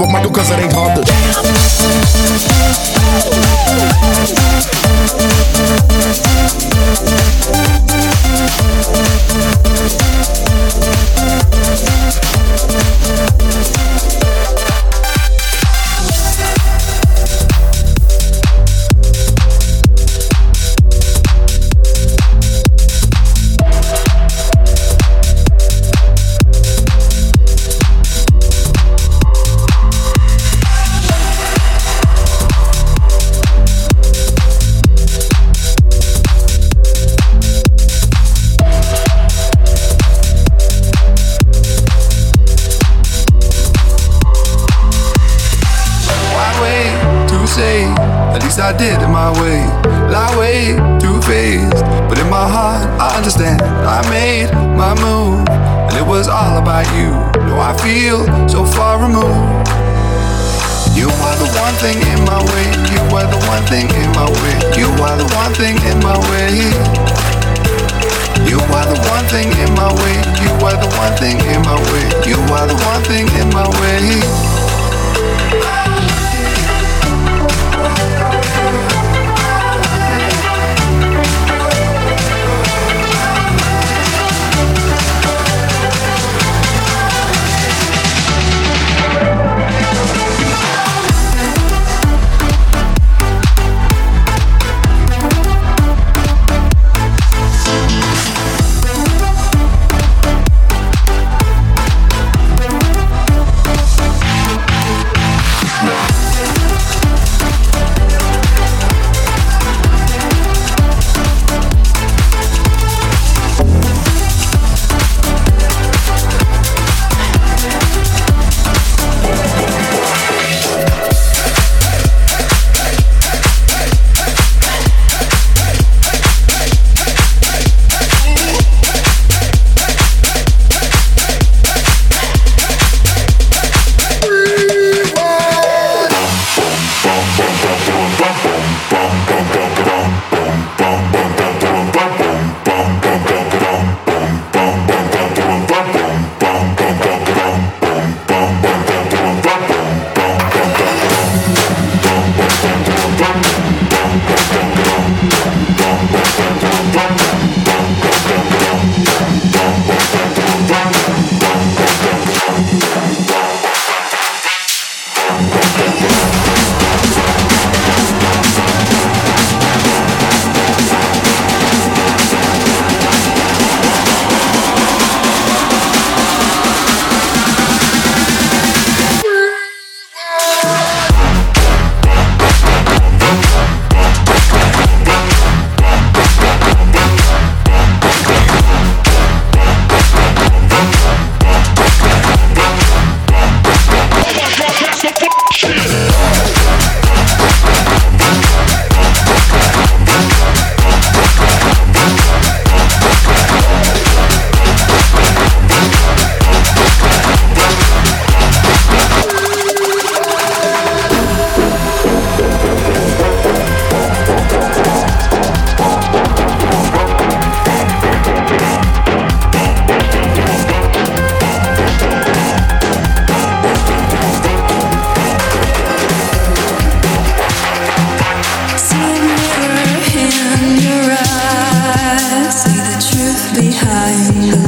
we got Michael, cause it ain't hard to.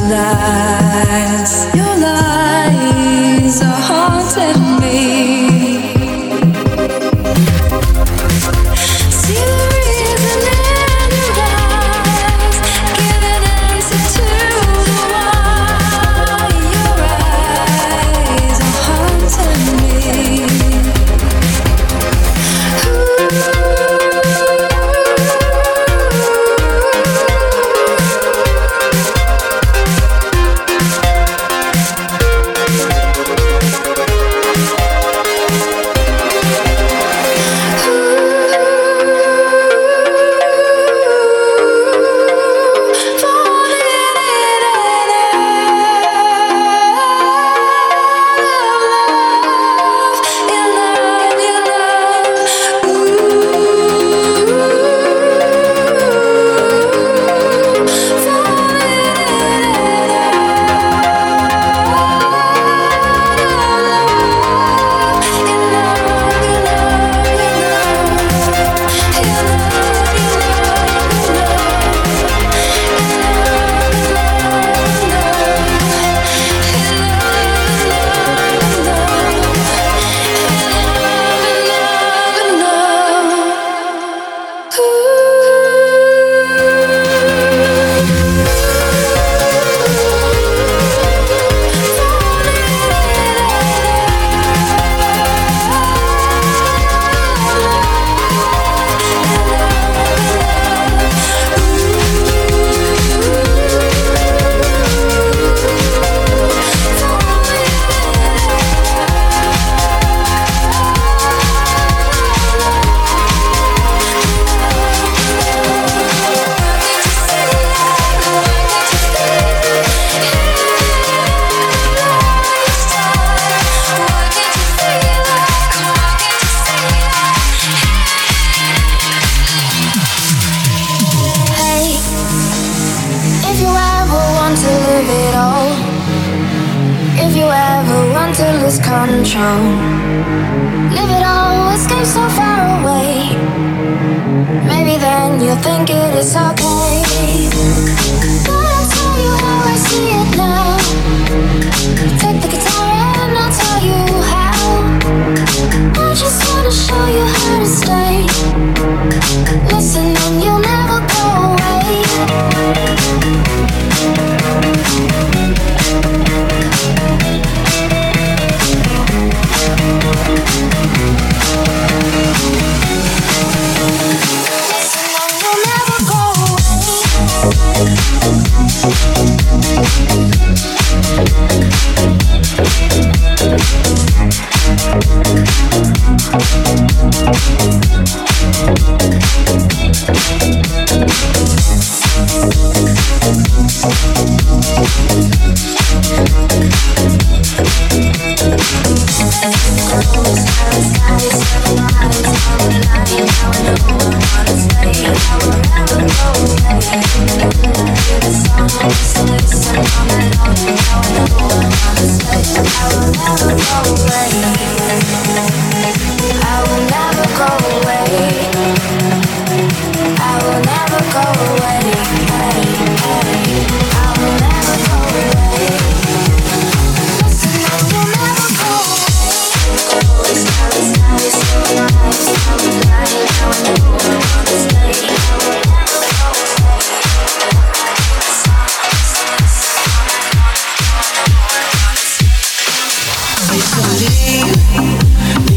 lies, your lies are haunting me. Live it all, escape so far away. Maybe then you'll think it is okay.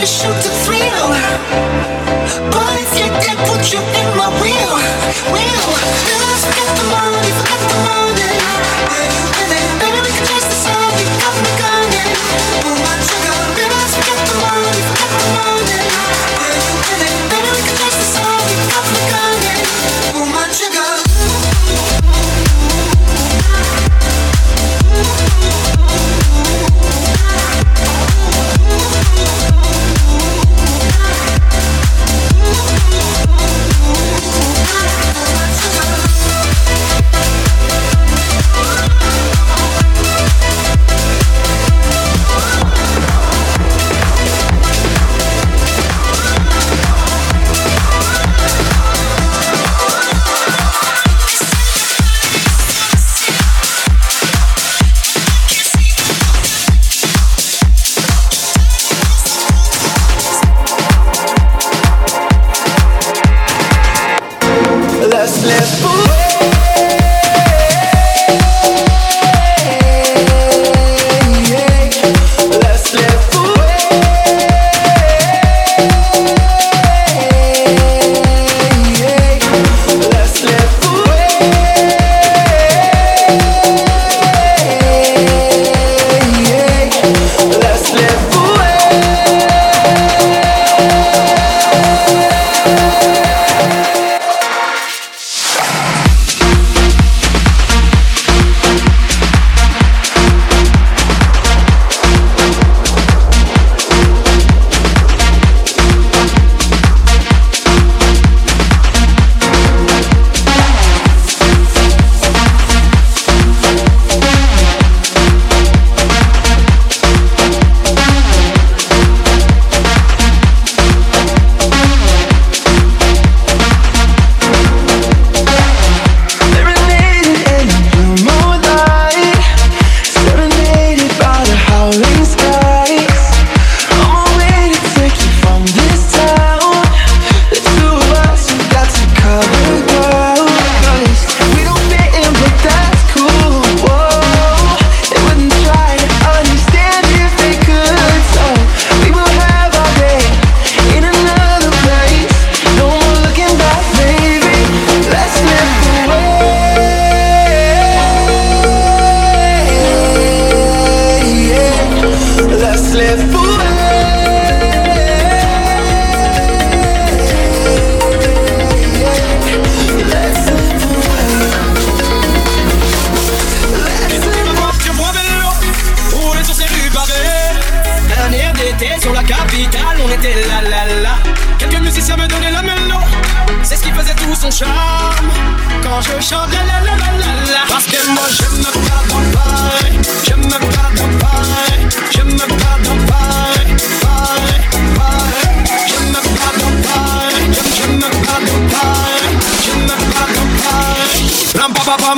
just shoot Charme. Quand je chante la la la la la. Parce que moi je me parle dans le Je me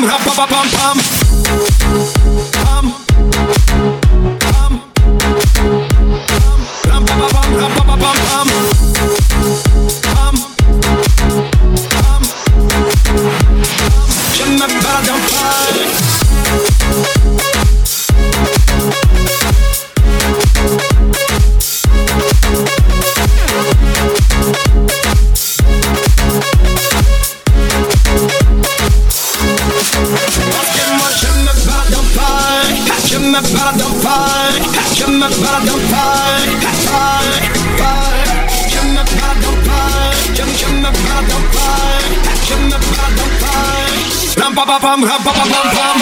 bam, pom pom bam. pa pa pam, pam, pam, pam, pam.